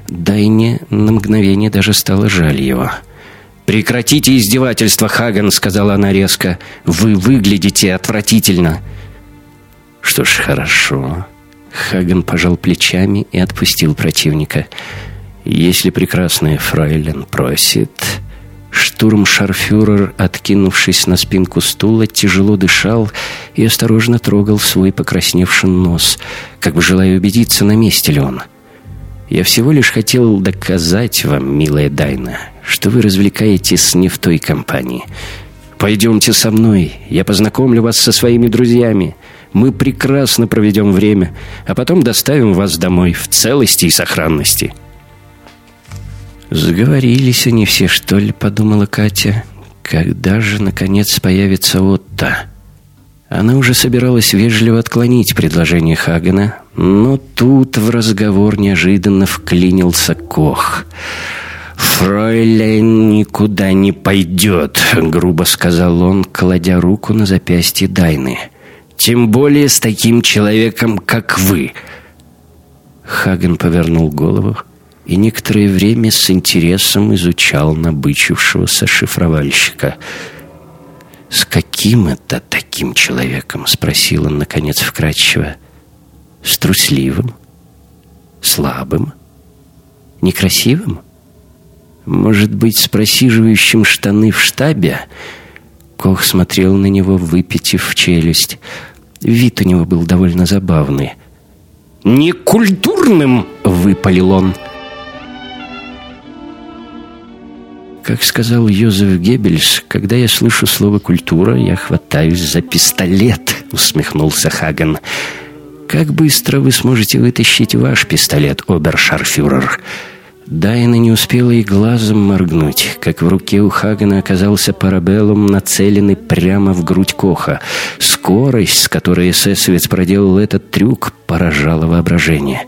Дайне на мгновение даже стало жаль его. «Прекратите издевательство, Хаган», — сказала она резко. «Вы выглядите отвратительно». «Что ж, хорошо». Хаган пожал плечами и отпустил противника. «Хаган» Если прекрасная фрайлен просит... Штурмшарфюрер, откинувшись на спинку стула, тяжело дышал и осторожно трогал свой покрасневший нос, как бы желая убедиться, на месте ли он. «Я всего лишь хотел доказать вам, милая Дайна, что вы развлекаетесь не в той компании. Пойдемте со мной, я познакомлю вас со своими друзьями. Мы прекрасно проведем время, а потом доставим вас домой в целости и сохранности». «Заговорились они все, что ли?» — подумала Катя. «Когда же, наконец, появится Отто?» Она уже собиралась вежливо отклонить предложение Хагена, но тут в разговор неожиданно вклинился Кох. «Фройлен никуда не пойдет», — грубо сказал он, кладя руку на запястье Дайны. «Тем более с таким человеком, как вы». Хаген повернул голову и некоторое время с интересом изучал набычившегося шифровальщика. «С каким это таким человеком?» — спросил он, наконец, вкратчиво. «С трусливым? Слабым? Некрасивым? Может быть, с просиживающим штаны в штабе?» Кох смотрел на него, выпитив челюсть. Вид у него был довольно забавный. «Некультурным!» — выпалил он. Как сказал Йозеф Геббельс, когда я слышу слово «культура», я хватаюсь за пистолет, усмехнулся Хаген. Как быстро вы сможете вытащить ваш пистолет, обершарфюрер? Дайна не успела и глазом моргнуть, как в руке у Хагена оказался парабеллум, нацеленный прямо в грудь Коха. Скорость, с которой эсэсовец проделал этот трюк, поражала воображение.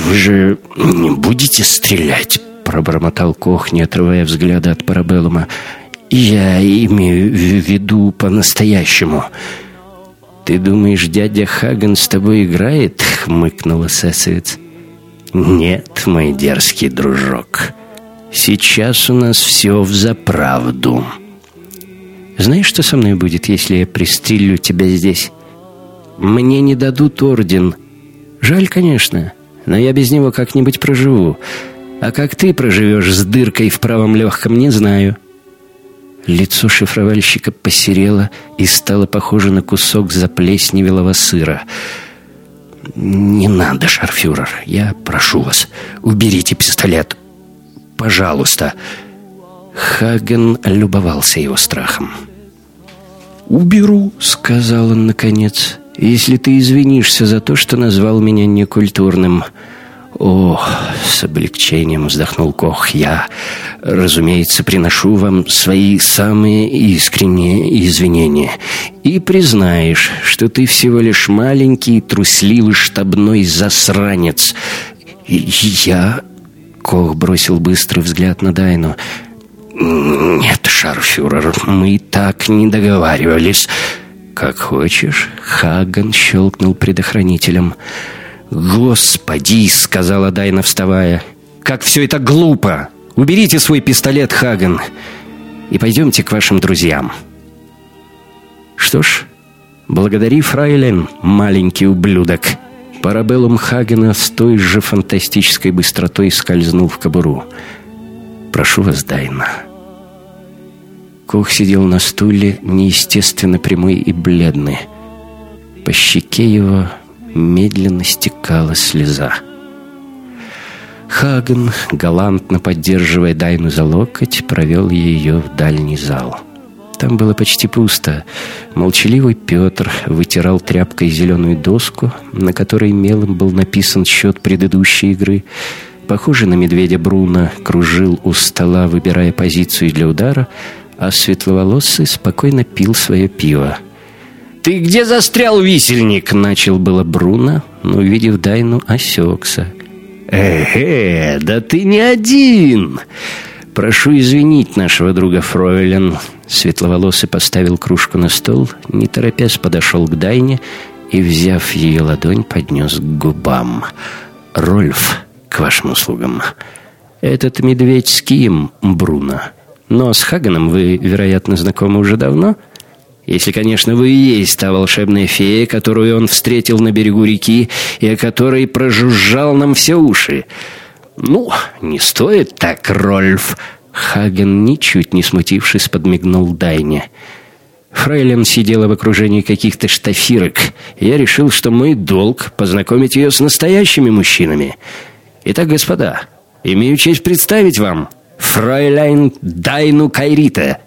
«Вы же не будете стрелять?» Пробормотал Кох, не отрывая взгляда от парабеллума. «Я имею в виду по-настоящему». «Ты думаешь, дядя Хаген с тобой играет?» — хмыкнул эсэсовец. «Нет, мой дерзкий дружок. Сейчас у нас все взаправду. Знаешь, что со мной будет, если я пристрелю тебя здесь? Мне не дадут орден. Жаль, конечно, но я без него как-нибудь проживу. А как ты проживешь с дыркой в правом легком, не знаю». Лицо шифровальщика посерело и стало похоже на кусок заплесневелого сыра. «Не надо, шарфюрер, я прошу вас, уберите пистолет. Пожалуйста». Хаген любовался его страхом. «Уберу», — сказал он наконец, — «если ты извинишься за то, что назвал меня некультурным». «О, с облегчением вздохнул Кох, я, разумеется, приношу вам свои самые искренние извинения. И признаешь, что ты всего лишь маленький, трусливый штабной засранец. Я...» Кох бросил быстрый взгляд на Дайну. «Нет, шарфюрер, мы так не договаривались». «Как хочешь», — Хаган щелкнул предохранителем. «Господи!» — сказала Дайна, вставая. «Как все это глупо! Уберите свой пистолет, Хаган, и пойдемте к вашим друзьям». «Что ж, благодари, фрайлен, маленький ублюдок». Парабеллум Хагена с той же фантастической быстротой скользнул в кобуру. «Прошу вас, Дайна». Кох сидел на стуле, неестественно прямой и бледный. По щеке его медленно стекала слеза. Хаген, галантно поддерживая Дайну за локоть, провел ее в дальний зал. Там было почти пусто. Молчаливый Петр вытирал тряпкой зеленую доску, на которой мелом был написан счет предыдущей игры. Похожий на медведя Бруно кружил у стола, выбирая позицию для удара — а светловолосый спокойно пил свое пиво. «Ты где застрял, висельник?» — начал было Бруно, но, увидев Дайну, осекся. «Э-э, да ты не один!» «Прошу извинить нашего друга Фройлен». Светловолосый поставил кружку на стол, не торопясь подошел к Дайне и, взяв ее ладонь, поднес к губам. «Рольф, к вашим услугам. Этот медведь с кем, Бруно?» Но с Хаганом вы, вероятно, знакомы уже давно? Если, конечно, вы и есть та волшебная фея, которую он встретил на берегу реки и о которой прожужжал нам все уши. Ну, не стоит так, Рольф. Хаген, ничуть не смутившись, подмигнул Дайне. Фрейлин сидела в окружении каких-то штафирок. Я решил, что мой долг — познакомить ее с настоящими мужчинами. Итак, господа, имею честь представить вам Фройляйн Дайну Кайрита.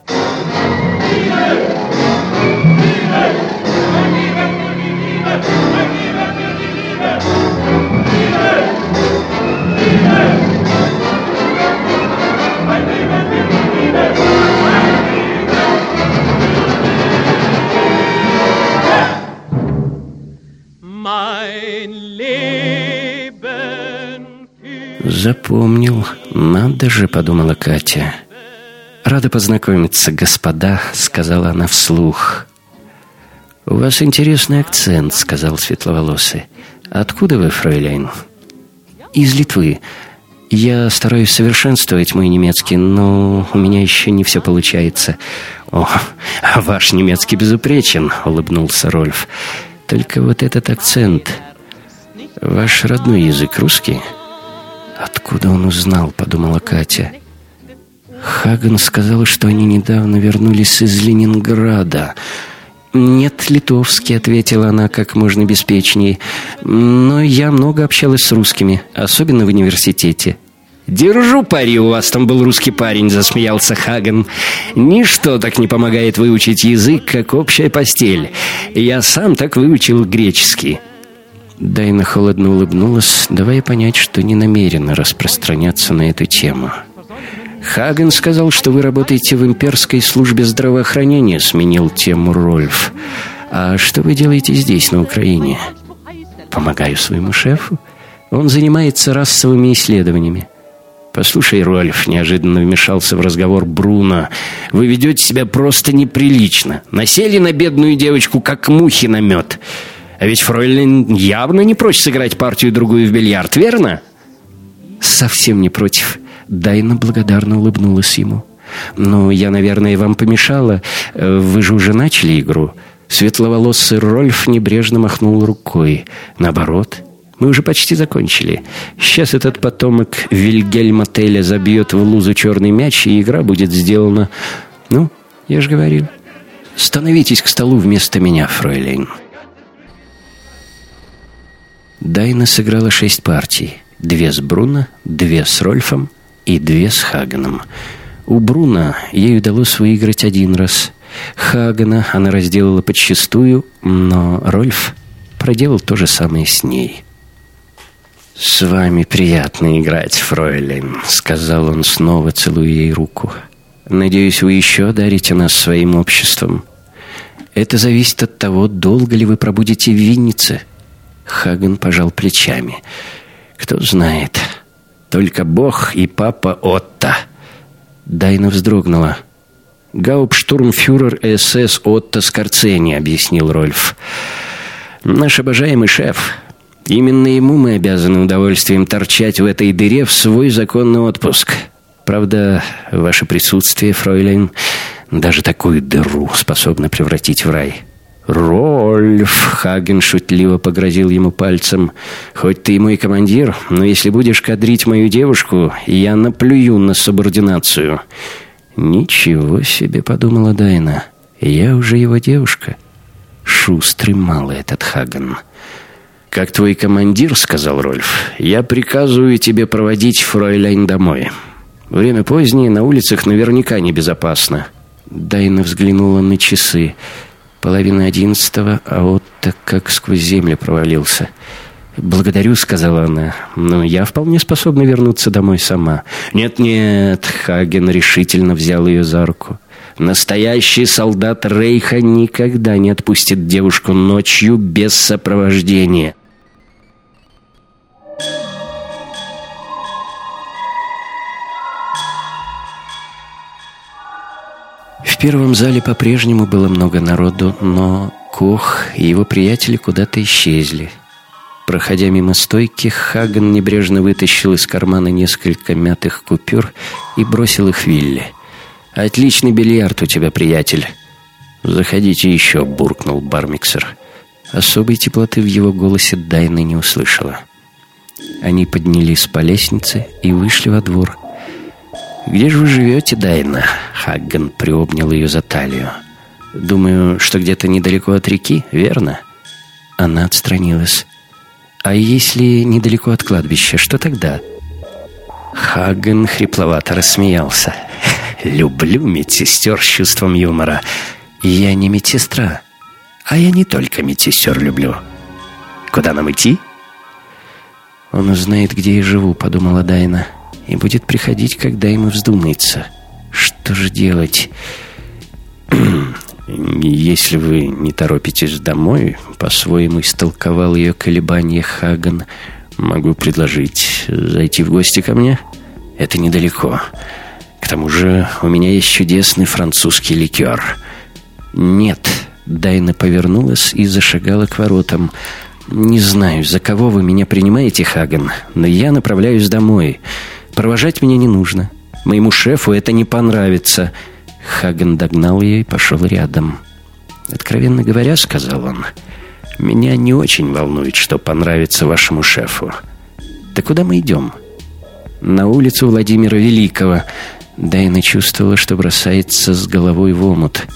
Надо же», — подумала Катя. «Рада познакомиться, господа», — сказала она вслух. «У вас интересный акцент», — сказал светловолосый. «Откуда вы, фрейляйн?» «Из Литвы. Я стараюсь совершенствовать мой немецкий, но у меня еще не все получается». «О, ваш немецкий безупречен», — улыбнулся Рольф. «Только вот этот акцент. Ваш родной язык русский?» «Откуда он узнал?» — подумала Катя. Хаген сказал, что они недавно вернулись из Ленинграда. «Нет, литовский», — ответила она как можно беспечней. «Но я много общалась с русскими, особенно в университете». «Держу пари, у вас там был русский парень», — засмеялся Хаген. «Ничто так не помогает выучить язык, как общая постель. Я сам так выучил греческий». Дайна холодно улыбнулась, давая понять, что не намерена распространяться на эту тему. «Хаген сказал, что вы работаете в имперской службе здравоохранения», — сменил тему Рольф. «А что вы делаете здесь, на Украине?» «Помогаю своему шефу. Он занимается расовыми исследованиями». «Послушай, Рольф», — неожиданно вмешался в разговор Бруно, «вы ведете себя просто неприлично. Насели на бедную девочку, как мухи на мед». А ведь Фройлен явно не прочь сыграть партию-другую в бильярд, верно? Совсем не против. Дайна благодарно улыбнулась ему. «Ну, я, наверное, вам помешала. Вы же уже начали игру». Светловолосый Рольф небрежно махнул рукой. «Наоборот, мы уже почти закончили. Сейчас этот потомок Вильгельма Теля забьет в лузу черный мяч, и игра будет сделана. Ну, я же говорил. Становитесь к столу вместо меня, фройлейн». Дайна сыграла шесть партий. Две с Бруно, две с Рольфом и две с Хаганом. У Бруно ей удалось выиграть один раз. Хагана она разделала подчистую, но Рольф проделал то же самое с ней. «С вами приятно играть, фройлен», — сказал он снова, целуя ей руку. «Надеюсь, вы еще дарите нас своим обществом. Это зависит от того, долго ли вы пробудете в Виннице». Хаген пожал плечами. «Кто знает. Только Бог и папа Отто». Дайна вздрогнула. «Гауптштурмфюрер СС Отто Скорцени», — объяснил Рольф. «Наш обожаемый шеф. Именно ему мы обязаны удовольствием торчать в этой дыре в свой законный отпуск. Правда, ваше присутствие, фройлен, даже такую дыру способно превратить в рай». «Рольф!» — Хаген шутливо погрозил ему пальцем. «Хоть ты и мой командир, но если будешь кадрить мою девушку, я наплюю на субординацию». «Ничего себе!» — подумала Дайна. «Я уже его девушка». Шустрый малый этот Хаген. «Как твой командир, — сказал Рольф, — я приказываю тебе проводить фройляйн домой. Время позднее, на улицах наверняка небезопасно». Дайна взглянула на часы. Половина одиннадцатого, а вот так как сквозь землю провалился. «Благодарю», — сказала она, — «но я вполне способна вернуться домой сама». «Нет-нет», — Хаген решительно взял ее за руку. «Настоящий солдат Рейха никогда не отпустит девушку ночью без сопровождения». Первом зале по-прежнему было много народу, но Кох и его приятели куда-то исчезли. Проходя мимо стойки, Хаган небрежно вытащил из кармана несколько мятых купюр и бросил их Вилли. «Отличный бильярд у тебя, приятель!» «Заходите еще», — буркнул бармиксер. Особой теплоты в его голосе Дайна не услышала. Они поднялись по лестнице и вышли во двор. «Где же вы живете, Дайна?» Хагган приобнял ее за талию. «Думаю, что где-то недалеко от реки, верно?» Она отстранилась. «А если недалеко от кладбища, что тогда?» Хагген хрипловато рассмеялся. «Люблю медсестер с чувством юмора. Я не медсестра, а я не только медсестер люблю. Куда нам идти?» «Он узнает, где я живу», — подумала Дайна и будет приходить, когда ему вздумается. Что же делать? Если вы не торопитесь домой, по-своему истолковал ее колебания Хаган, могу предложить зайти в гости ко мне? Это недалеко. К тому же у меня есть чудесный французский ликер. Нет, Дайна повернулась и зашагала к воротам. «Не знаю, за кого вы меня принимаете, Хаган, но я направляюсь домой. Провожать меня не нужно. Моему шефу это не понравится». Хаген догнал ее и пошел рядом. «Откровенно говоря, — сказал он, — меня не очень волнует, что понравится вашему шефу. Да куда мы идем?» «На улицу Владимира Великого». Дайна чувствовала, что бросается с головой в омут.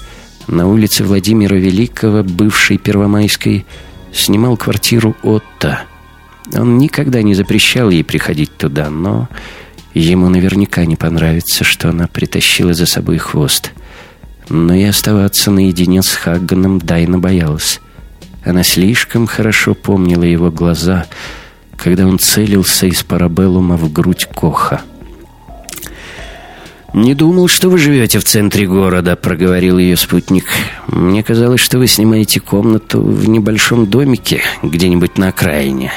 На улице Владимира Великого, бывшей Первомайской, снимал квартиру Отто. Он никогда не запрещал ей приходить туда, но Ему наверняка не понравится, что она притащила за собой хвост. Но и оставаться наедине с Хагганом Дайна боялась. Она слишком хорошо помнила его глаза, когда он целился из парабеллума в грудь Коха. «Не думал, что вы живете в центре города», — проговорил ее спутник. «Мне казалось, что вы снимаете комнату в небольшом домике где-нибудь на окраине».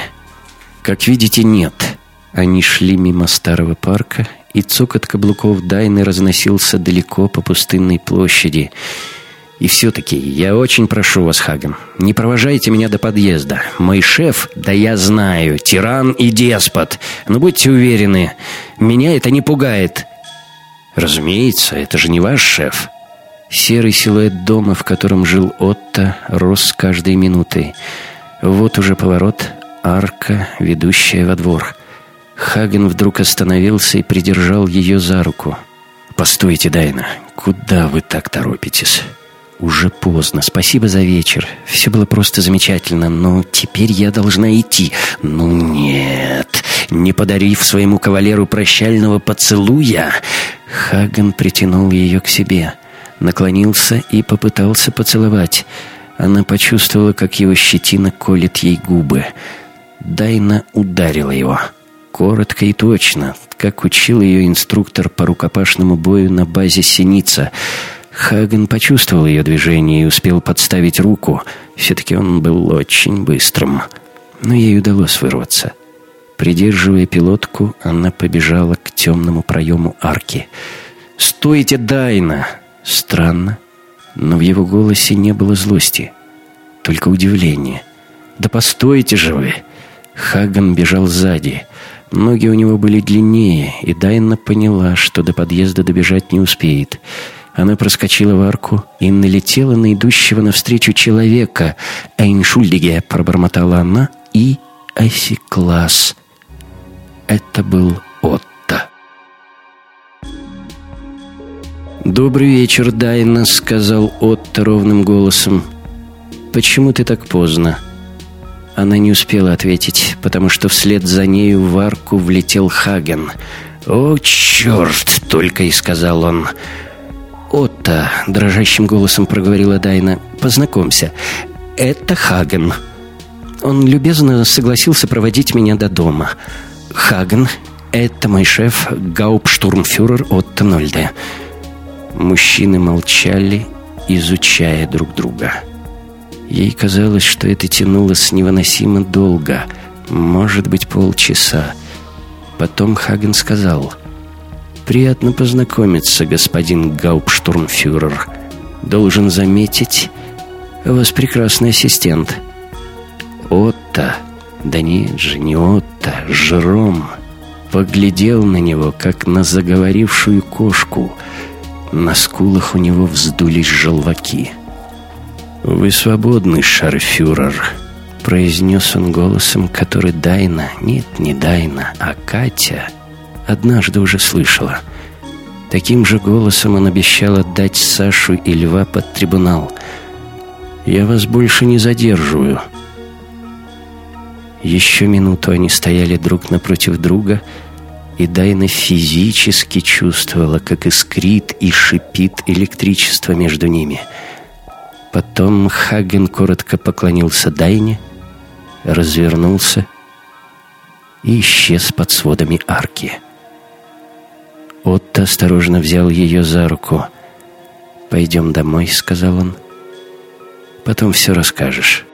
«Как видите, нет». Они шли мимо старого парка, и цокот каблуков Дайны разносился далеко по пустынной площади. И все-таки я очень прошу вас, Хаген, не провожайте меня до подъезда. Мой шеф, да я знаю, тиран и деспот. Но будьте уверены, меня это не пугает. Разумеется, это же не ваш шеф. Серый силуэт дома, в котором жил Отто, рос с каждой минутой. Вот уже поворот, арка, ведущая во двор. Хаген вдруг остановился и придержал ее за руку. «Постойте, Дайна, куда вы так торопитесь? уже поздно. Спасибо за вечер. Все было просто замечательно, но теперь я должна идти. Ну нет, не подарив своему кавалеру прощального поцелуя, Хаган притянул ее к себе, наклонился и попытался поцеловать. Она почувствовала, как его щетина колет ей губы. Дайна ударила его. Коротко и точно, как учил ее инструктор по рукопашному бою на базе «Синица». Хаген почувствовал ее движение и успел подставить руку. Все-таки он был очень быстрым. Но ей удалось вырваться. Придерживая пилотку, она побежала к темному проему арки. «Стойте, Дайна!» Странно, но в его голосе не было злости, только удивление. «Да постойте же вы!» Хаган бежал сзади. Ноги у него были длиннее, и Дайна поняла, что до подъезда добежать не успеет. Она проскочила в арку и налетела на идущего навстречу человека. «Эйншульдиге!» — пробормотала она и осеклась. Это был Отто. «Добрый вечер, Дайна», — сказал Отто ровным голосом. «Почему ты так поздно?» Она не успела ответить, потому что вслед за нею в арку влетел Хаген. «О, черт!» — только и сказал он. «Отто», — дрожащим голосом проговорила Дайна, — «познакомься, это Хаген». Он любезно согласился проводить меня до дома. «Хаген, это мой шеф, гауптштурмфюрер Отто Нольде». Мужчины молчали, изучая друг друга. Ей казалось, что это тянулось невыносимо долго, может быть, полчаса. Потом Хаген сказал — «Приятно познакомиться, господин Гауптштурмфюрер. Должен заметить, у вас прекрасный ассистент». Отто, да нет же, не Отто, Жером, поглядел на него, как на заговорившую кошку. На скулах у него вздулись желваки. «Вы свободны, шарфюрер», — произнес он голосом, который Дайна, нет, не Дайна, а Катя — однажды уже слышала. Таким же голосом он обещал отдать Сашу и Льва под трибунал. «Я вас больше не задерживаю». Еще минуту они стояли друг напротив друга, и Дайна физически чувствовала, как искрит и шипит электричество между ними. Потом Хаген коротко поклонился Дайне, развернулся и исчез под сводами арки. Отто осторожно взял ее за руку. «Пойдем домой», — сказал он. «Потом все расскажешь».